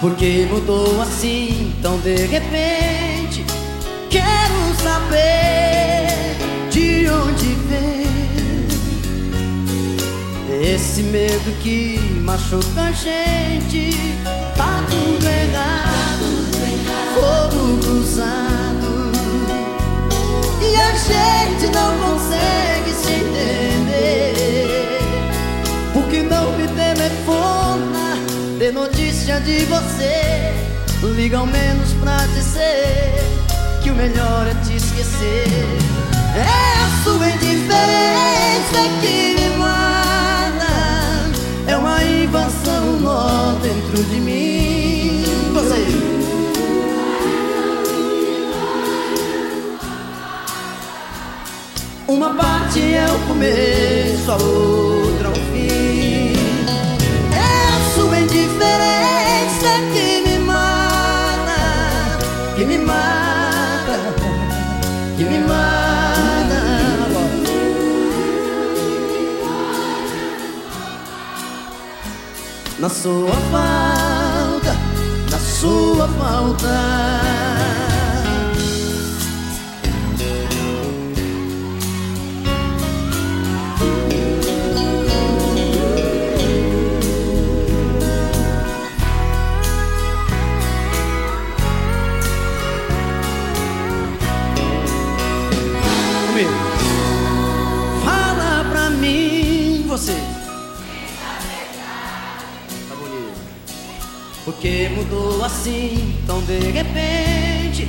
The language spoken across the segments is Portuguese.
Porque mudou assim tão de repente? Quero saber de onde vem esse medo que machuca a gente. Tá tudo errado, fogo cruzado. E a gente de você. Liga ao menos pra dizer que o melhor é te esquecer. É a sua indiferença que me mata. É uma invasão nó dentro de mim. Você. Uma parte é o começo, a outra mata, que me mata. Na sua falta, na sua falta. Você. Tá bonito. Porque mudou assim, tão de repente.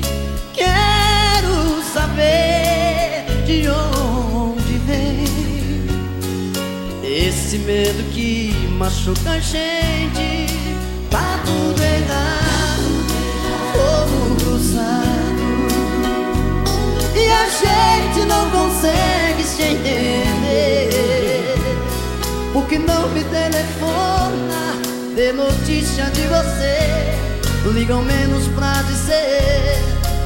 Quero saber de onde vem esse medo que machuca a gente. Tá tudo errado, fogo cruzado. Porque não me telefona Dê notícia de você. Liga ao menos pra dizer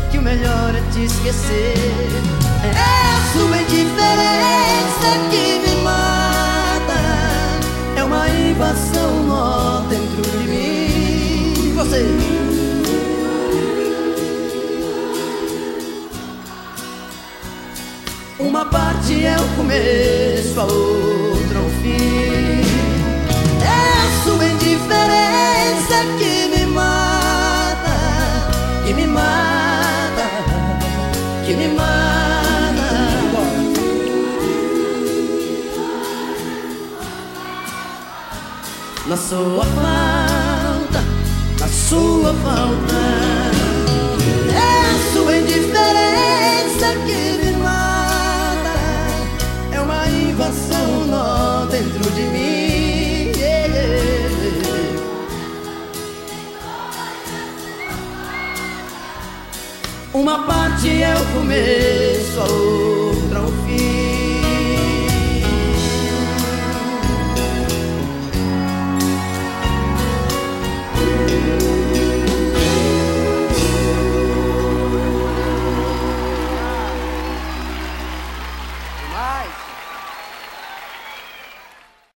Que o melhor é te esquecer. É a sua indiferença que me mata. É uma invasão nó dentro de mim. Você? Uma parte é o começo, a outra o fim. É a sua indiferença que me mata, que me mata, que me mata. Na sua falta, na sua falta. Uma parte é o começo, a outra o fim.